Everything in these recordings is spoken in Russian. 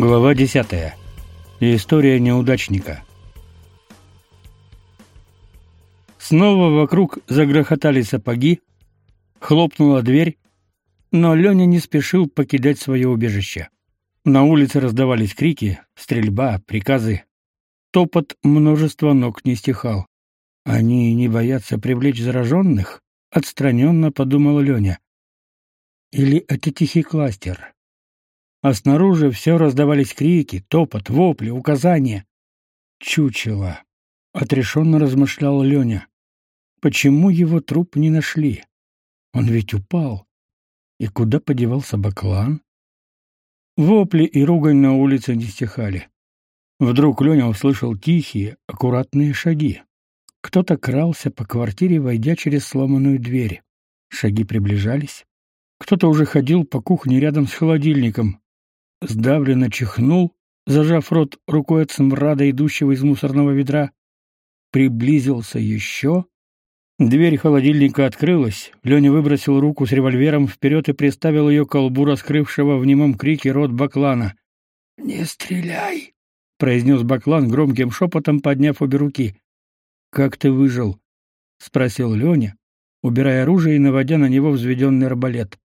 Глава 10. История неудачника. Снова вокруг загрохотали сапоги, хлопнула дверь, но Леня не спешил покидать свое убежище. На улице раздавались крики, стрельба, приказы. Топот множества ног не стихал. Они не боятся привлечь зараженных? Отстраненно подумал Леня. Или это тихий кластер? А снаружи все раздавались крики, топот, вопли, указания. Чучело. Отрешенно размышлял Леня. Почему его труп не нашли? Он ведь упал. И куда подевался Баклан? Вопли и ругань на улице не стихали. Вдруг Леня услышал тихие, аккуратные шаги. Кто-то крался по квартире, войдя через сломанную дверь. Шаги приближались. Кто-то уже ходил по кухне рядом с холодильником. Сдавленно чихнул, зажав рот рукой от смрада, идущего из мусорного ведра. Приблизился еще. Дверь холодильника открылась. Леня выбросил руку с револьвером вперед и приставил ее к колбу раскрывшего в немом крике рот Баклана. «Не стреляй!» — произнес Баклан громким шепотом, подняв обе руки. «Как ты выжил?» — спросил Леня, убирая оружие и наводя на него взведенный арбалет.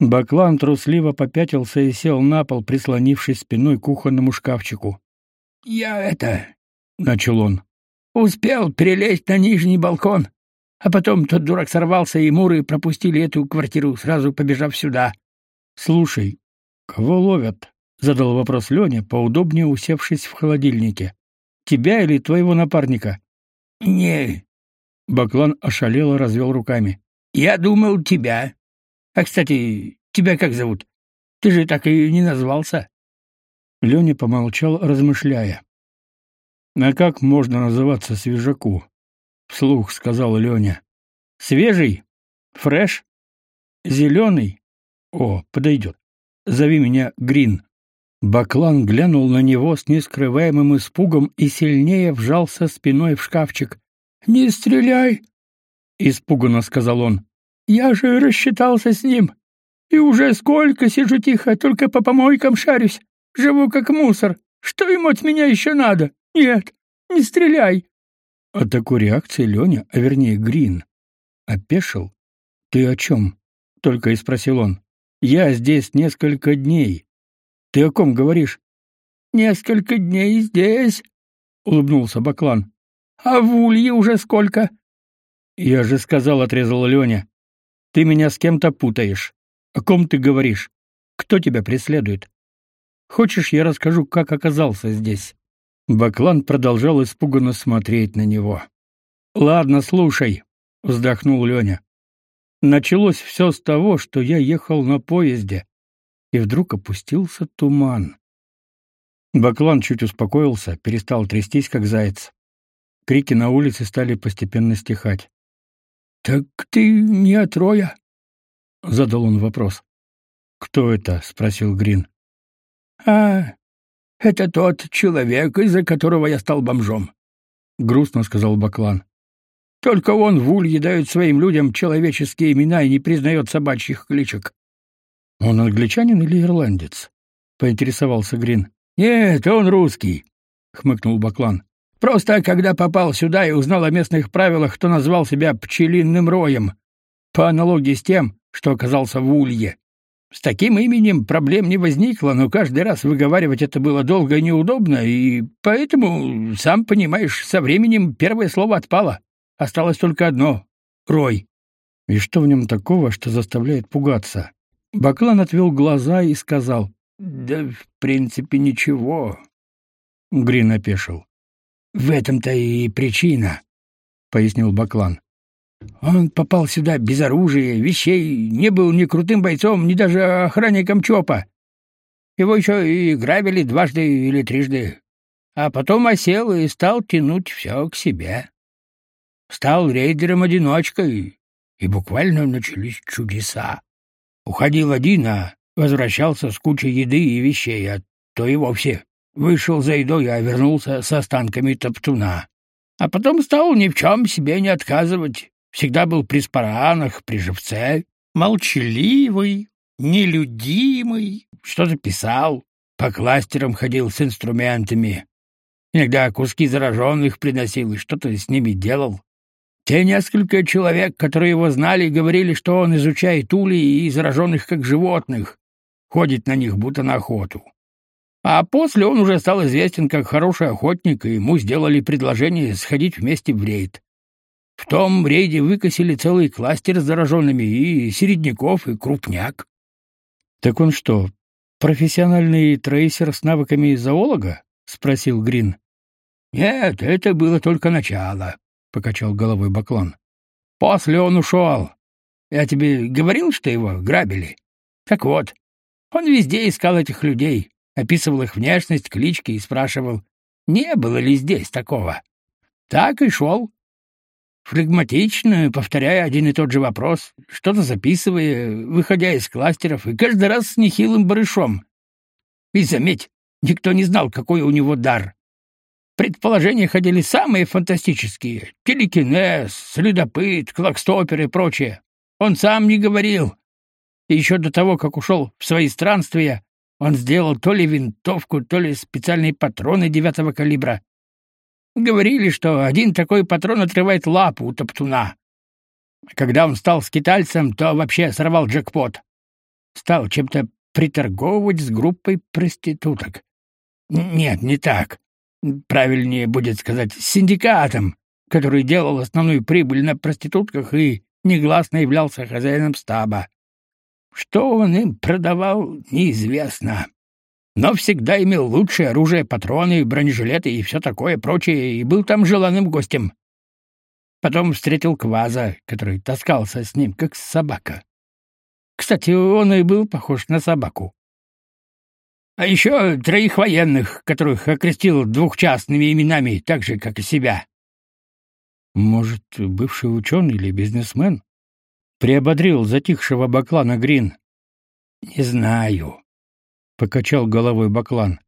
Баклан трусливо попятился и сел на пол, прислонившись спиной к кухонному шкафчику. «Я это...» — начал он. «Успел перелезть на нижний балкон, а потом тот дурак сорвался, и муры пропустили эту квартиру, сразу побежав сюда». «Слушай, кого ловят?» — задал вопрос Леня, поудобнее усевшись в холодильнике. «Тебя или твоего напарника?» «Не...» — Баклан ошалело развел руками. «Я думал, тебя. А, кстати, тебя как зовут? Ты же так и не назвался. Леня помолчал, размышляя. «А как можно называться свежаку?» — вслух сказал Леня. «Свежий? Фреш? Зеленый? О, подойдет. Зови меня Грин». Баклан глянул на него с нескрываемым испугом и сильнее вжался спиной в шкафчик. «Не стреляй!» — испуганно сказал он. Я же рассчитался с ним. И уже сколько сижу тихо, только по помойкам шарюсь. Живу как мусор. Что ему от меня еще надо? Нет, не стреляй. От такой реакции Леня, а вернее Грин, опешил. Ты о чем? Только и спросил он. Я здесь несколько дней. Ты о ком говоришь? Несколько дней здесь, улыбнулся Баклан. А в улье уже сколько? Я же сказал, отрезал Леня. Ты меня с кем-то путаешь. О ком ты говоришь? Кто тебя преследует? Хочешь, я расскажу, как оказался здесь?» Баклан продолжал испуганно смотреть на него. «Ладно, слушай», — вздохнул Леня. «Началось все с того, что я ехал на поезде, и вдруг опустился туман. Баклан чуть успокоился, перестал трястись, как заяц. Крики на улице стали постепенно стихать. Так ты не от Роя? задал он вопрос. Кто это? спросил Грин. А, это тот человек, из-за которого я стал бомжом, грустно сказал Баклан. Только он в Улье дает своим людям человеческие имена и не признает собачьих кличек. Он англичанин или ирландец? поинтересовался Грин. Нет, он русский, хмыкнул Баклан. Просто когда попал сюда и узнал о местных правилах, то назвал себя пчелиным роем, по аналогии с тем, что оказался в Улье. С таким именем проблем не возникло, но каждый раз выговаривать это было долго и неудобно, и поэтому, сам понимаешь, со временем первое слово отпало. Осталось только одно — Рой. И что в нем такого, что заставляет пугаться? Баклан отвел глаза и сказал, «Да, в принципе, ничего». Грин опешил. В этом-то и причина, пояснил Баклан. Он попал сюда без оружия, вещей, не был ни крутым бойцом, ни даже охранником ЧОПа. Его еще и грабили дважды или трижды, а потом осел и стал тянуть все к себе. Стал рейдером-одиночкой, и буквально начались чудеса. Уходил один, а возвращался с кучей еды и вещей, а то и вовсе Вышел за едой, а вернулся с останками топтуна. А потом стал ни в чем себе не отказывать. Всегда был при спаранах, при живце. Молчаливый, нелюдимый, что-то писал. по кластерам ходил с инструментами. Иногда куски зараженных приносил и что-то с ними делал. Те несколько человек, которые его знали, говорили, что он изучает ули и зараженных как животных, ходит на них будто на охоту. А после он уже стал известен как хороший охотник, и ему сделали предложение сходить вместе в рейд. В том рейде выкосили целый кластер с зараженными и середняков, и крупняк. Так он что, профессиональный трейсер с навыками зоолога? спросил Грин. Нет, это было только начало, покачал головой Баклан. После он ушел. Я тебе говорил, что его грабили. Так вот, он везде искал этих людей, описывал их внешность, клички и спрашивал, не было ли здесь такого. Так и шел, флегматично, повторяя один и тот же вопрос, что-то записывая, выходя из кластеров, и каждый раз с нехилым барышом. И заметь, никто не знал, какой у него дар. Предположения ходили самые фантастические. Телекинез, следопыт, клокстопер и прочее. Он сам не говорил. И еще до того, как ушел в свои странствия, он сделал то ли винтовку, то ли специальные патроны девятого калибра. Говорили, что один такой патрон отрывает лапу у топтуна. Когда он стал скитальцем, то вообще сорвал джекпот. Стал чем-то приторговывать с группой проституток. Нет, не так. Правильнее будет сказать с синдикатом, который делал основную прибыль на проститутках и негласно являлся хозяином стаба. Что он им продавал, неизвестно но всегда имел лучшее оружие, патроны, бронежилеты и все такое прочее, и был там желанным гостем. Потом встретил Кваза, который таскался с ним, как собака. Кстати, он и был похож на собаку. А еще троих военных, которых окрестил двухчастными именами, так же, как и себя. Может, бывший ученый или бизнесмен? Приободрил затихшего Баклана Грин. Не знаю. — покачал головой Баклан.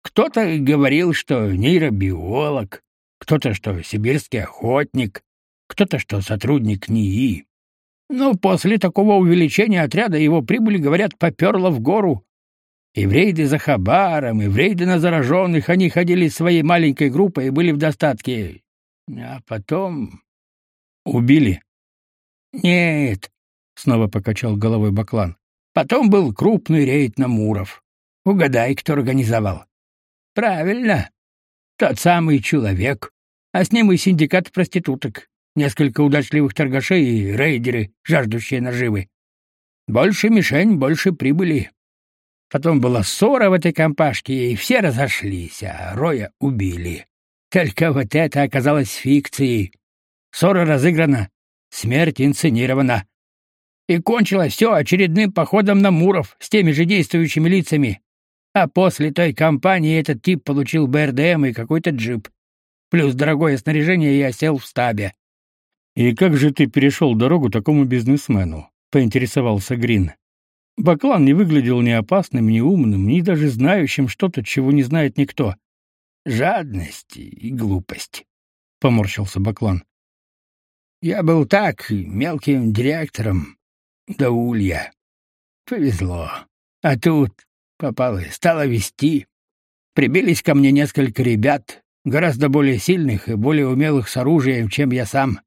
«Кто-то говорил, что нейробиолог, кто-то, что сибирский охотник, кто-то, что сотрудник НИИ. Но после такого увеличения отряда его прибыль, говорят, поперла в гору. И в рейды за Хабаром, и в рейды на зараженных они ходили своей маленькой группой и были в достатке. А потом... Убили? Нет, — снова покачал головой Баклан. Потом был крупный рейд на Муров. Угадай, кто организовал. Правильно. Тот самый человек. А с ним и синдикат проституток, несколько удачливых торгашей и рейдеры, жаждущие наживы. Больше мишень, больше прибыли. Потом была ссора в этой компашке, и все разошлись, а Роя убили. Только вот это оказалось фикцией. Ссора разыграна, смерть инсценирована. И кончилось все очередным походом на Муров с теми же действующими лицами. А после той кампании этот тип получил БРДМ и какой-то джип. Плюс дорогое снаряжение и осел в стабе. «И как же ты перешел дорогу такому бизнесмену?» — поинтересовался Грин. Баклан не выглядел ни опасным, ни умным, ни даже знающим что-то, чего не знает никто. «Жадность и глупость», — поморщился Баклан. «Я был так, мелким директором, до улья. Повезло. А тут Попало и стало вести. Прибились ко мне несколько ребят, гораздо более сильных и более умелых с оружием, чем я сам.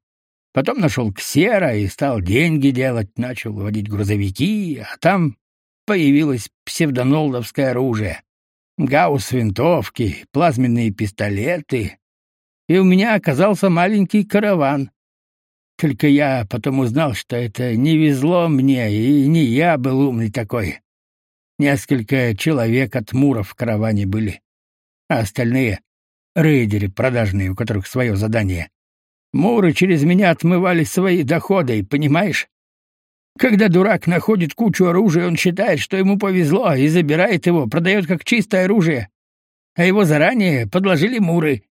Потом нашел ксера и стал деньги делать, начал водить грузовики, а там появилось псевдонолдовское оружие. Гаусс-винтовки, плазменные пистолеты. И у меня оказался маленький караван. Только я потом узнал, что это не везло мне, и не я был умный такой. Несколько человек от Муров в караване были, а остальные — рейдеры продажные, у которых свое задание. Муры через меня отмывали свои доходы, понимаешь? Когда дурак находит кучу оружия, он считает, что ему повезло, и забирает его, продает как чистое оружие. А его заранее подложили муры.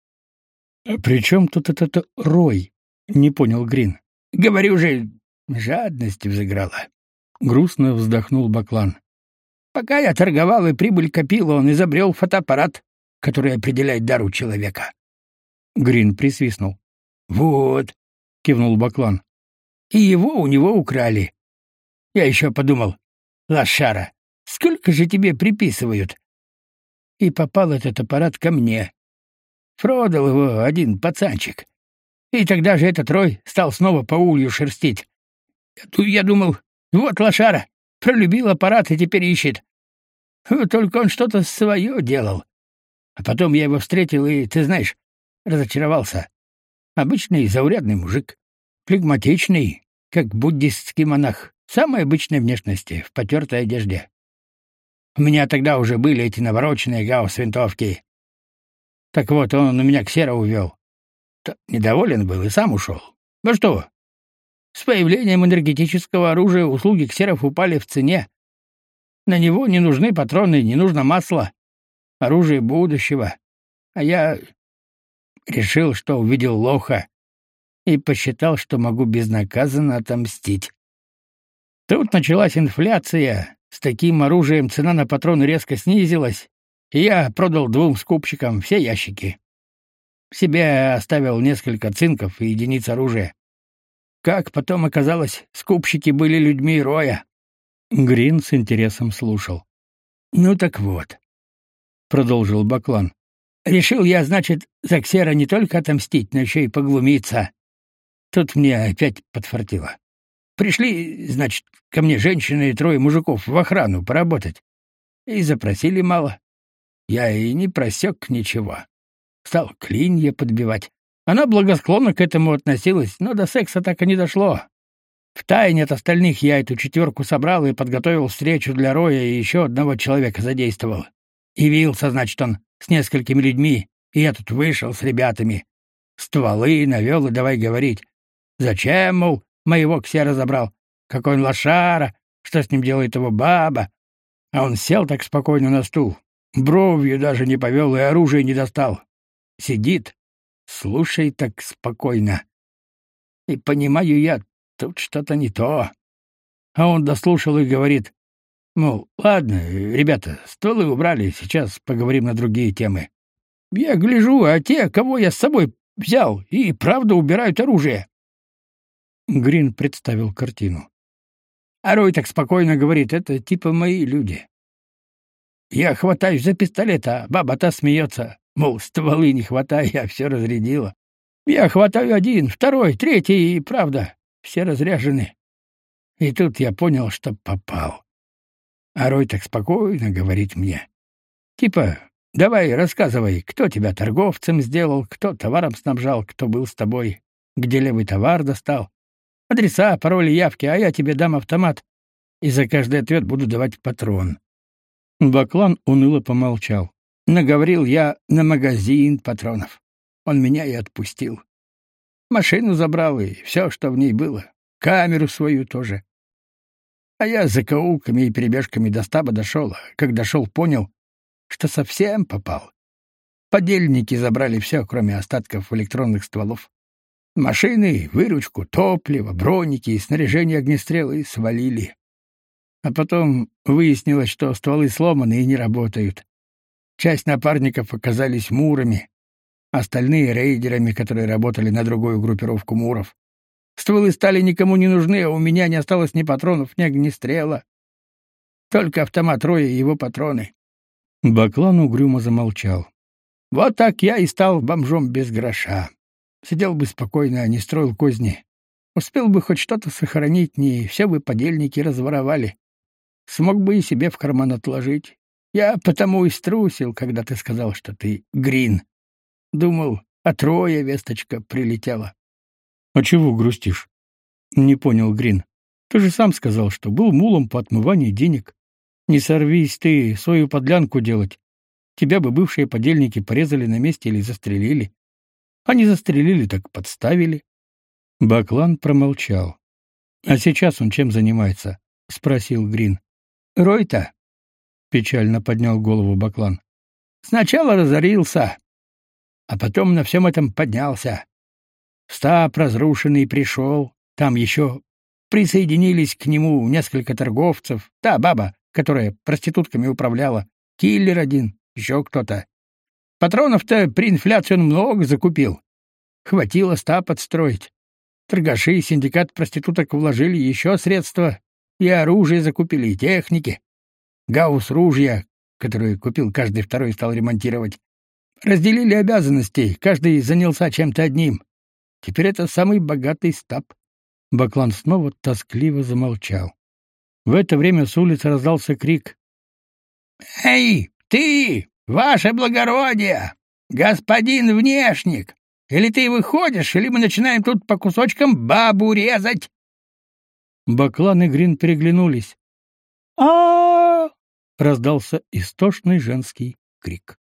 «А — При чем тут этот рой? — не понял Грин. — Говорю же, жадность взыграла. Грустно вздохнул Баклан. Пока я торговал и прибыль копил, он изобрел фотоаппарат, который определяет дару человека. Грин присвистнул. «Вот», — кивнул Баклан. «И его у него украли. Я еще подумал, лошара, сколько же тебе приписывают? и попал этот аппарат ко мне. Продал его один пацанчик. И тогда же этот Рой стал снова по улью шерстить. Я думал, вот лошара, пролюбил аппарат и теперь ищет. Только он что-то свое делал. А потом я его встретил и, ты знаешь, разочаровался. Обычный заурядный мужик, флегматичный, как буддистский монах, самой обычной внешности, в потертой одежде. У меня тогда уже были эти навороченные гаусс-винтовки. Так вот, он у меня ксера увел. Недоволен был и сам ушел. Ну что, с появлением энергетического оружия услуги ксеров упали в цене. На него не нужны патроны, не нужно масло. Оружие будущего. А я решил, что увидел лоха и посчитал, что могу безнаказанно отомстить. Тут началась инфляция, с таким оружием цена на патроны резко снизилась, и я продал двум скупщикам все ящики. Себе оставил несколько цинков и единиц оружия. Как потом оказалось, скупщики были людьми Роя. Грин с интересом слушал. «Ну так вот», — продолжил Баклан. «Решил я, значит, за Ксера не только отомстить, но еще и поглумиться. Тут мне опять подфартило. Пришли, значит, ко мне женщины и трое мужиков в охрану поработать. И запросили мало. Я и не просек ничего. Стал клинья подбивать. Она благосклонно к этому относилась, но до секса так и не дошло. В тайне от остальных я эту четверку собрал и подготовил встречу для Роя и еще одного человека задействовал. Явился, значит, он с несколькими людьми, и я тут вышел с ребятами. Стволы навел и давай говорить. Зачем, мол, Моего кся разобрал. Какой он лошара, что с ним делает его баба. А он сел так спокойно на стул, бровью даже не повел и оружие не достал. Сидит, слушай так спокойно. И понимаю я, тут что-то не то. А он дослушал и говорит, мол, ладно, ребята, стволы убрали, сейчас поговорим на другие темы. Я гляжу, а те, кого я с собой взял, и правда убирают оружие. Грин представил картину. А Рой так спокойно говорит, это типа мои люди. Я хватаюсь за пистолет, а баба-то смеется, мол, стволы не хватает, я все разрядила. Я хватаю один, второй, третий, и правда, все разряжены. И тут я понял, что попал. А Рой так спокойно говорит мне. Типа, давай рассказывай, кто тебя торговцем сделал, кто товаром снабжал, кто был с тобой, где левый товар достал. Адреса, пароли, явки, а я тебе дам автомат, и за каждый ответ буду давать патрон. Баклан уныло помолчал. Наговорил я на магазин патронов. Он меня и отпустил. Машину забрал и все, что в ней было. Камеру свою тоже. А я за каулками и перебежками до стаба дошел, а как дошел, понял, что совсем попал. Подельники забрали все, кроме остатков электронных стволов. Машины, выручку, топливо, броники и снаряжение огнестрела свалили. А потом выяснилось, что стволы сломаны и не работают. Часть напарников оказались мурами, остальные — рейдерами, которые работали на другую группировку муров. Стволы стали никому не нужны, а у меня не осталось ни патронов, ни огнестрела. Только автомат Роя и его патроны. Баклан угрюмо замолчал. Вот так я и стал бомжом без гроша. Сидел бы спокойно, а не строил козни. Успел бы хоть что-то сохранить, не все бы подельники разворовали. Смог бы и себе в карман отложить. Я потому и струсил, когда ты сказал, что ты Грин. Думал, а трое весточка прилетела. — А чего грустишь? — не понял Грин. — Ты же сам сказал, что был мулом по отмыванию денег. Не сорвись ты свою подлянку делать. Тебя бы бывшие подельники порезали на месте или застрелили. Они застрелили, так подставили. Баклан промолчал. А сейчас он чем занимается? спросил Грин. Ройта печально поднял голову Баклан. Сначала разорился, а потом на всем этом поднялся. Стаб разрушенный пришел, там еще присоединились к нему несколько торговцев, та баба, которая проститутками управляла, киллер один, еще кто-то. Патронов-то при инфляции он много закупил. Хватило ста подстроить. Торгаши и синдикат проституток вложили еще средства, и оружие закупили, и техники. Гаусс ружья, которую купил каждый второй стал ремонтировать. Разделили обязанности, каждый занялся чем-то одним. Теперь это самый богатый стаб. Баклан снова тоскливо замолчал. В это время с улицы раздался крик. «Эй, ты, ваше благородие! Господин внешник! Или ты выходишь, или мы начинаем тут по кусочкам бабу резать!» Баклан и Грин переглянулись. а раздался истошный женский крик.